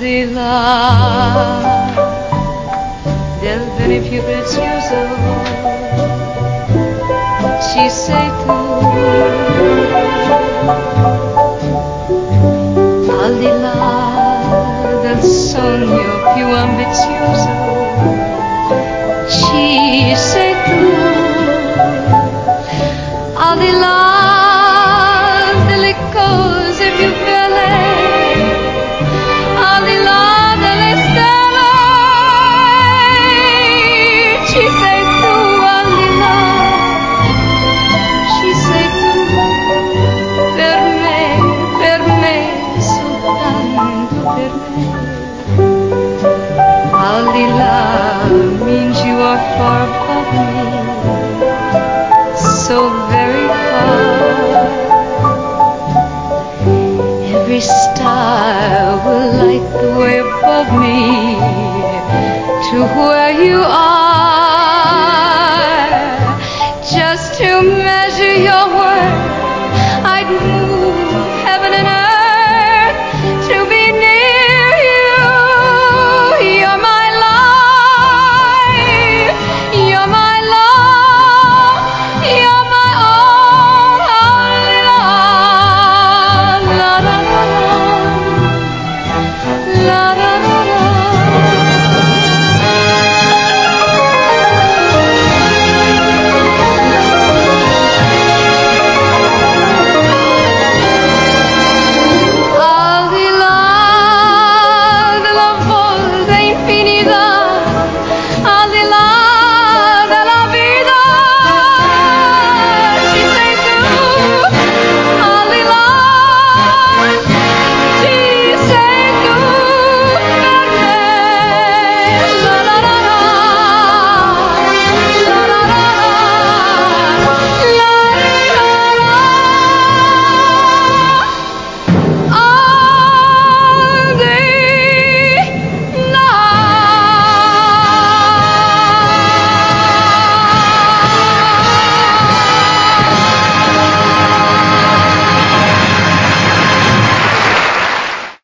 di là del bene più prezioso ci sei tu. Al di là del sogno più ambizioso ci sei tu. Al di là far above me, so very far. Every star will light the way above me to where you are, just to measure your worth.